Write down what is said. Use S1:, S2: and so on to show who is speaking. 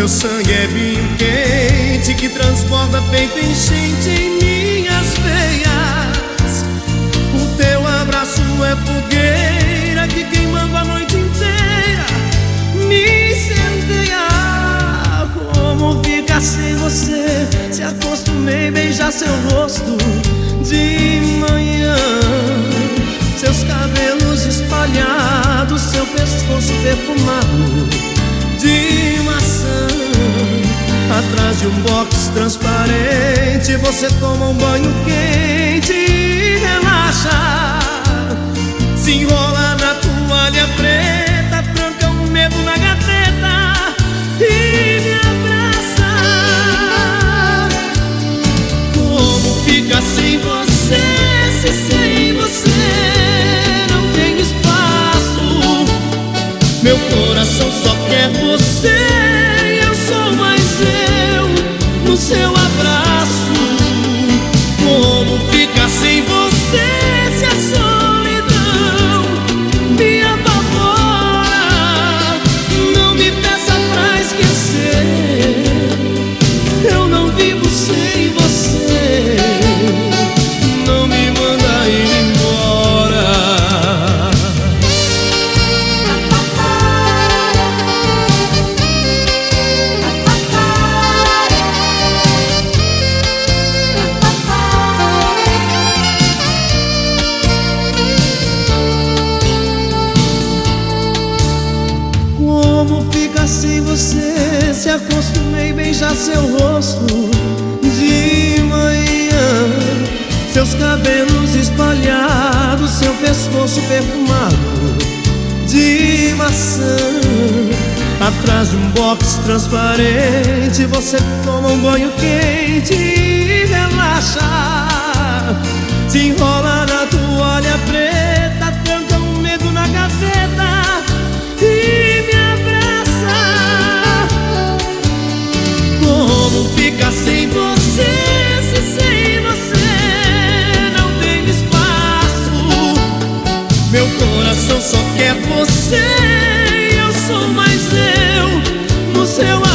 S1: Teu sangue é vinho quente que transborda feito enchente em minhas veias. O teu abraço é fogueira que queimando a noite inteira me incendeia. Como fica sem você? Se acostumei a beijar seu rosto de manhã. Seus cabelos espalhados, seu pescoço perfumado um box transparente, você toma um banho quente e relaxa. Se enrola na toalha preta, tranca o um medo na gaveta e me abraça. Como fica sem você, se sem você não tem espaço? Meu coração você? Se acostumei a beijar seu rosto de manhã. Seus cabelos espalhados, seu pescoço perfumado de maçã. Atrás de um box transparente, você toma um banho quente e relaxa. Se enrola seu.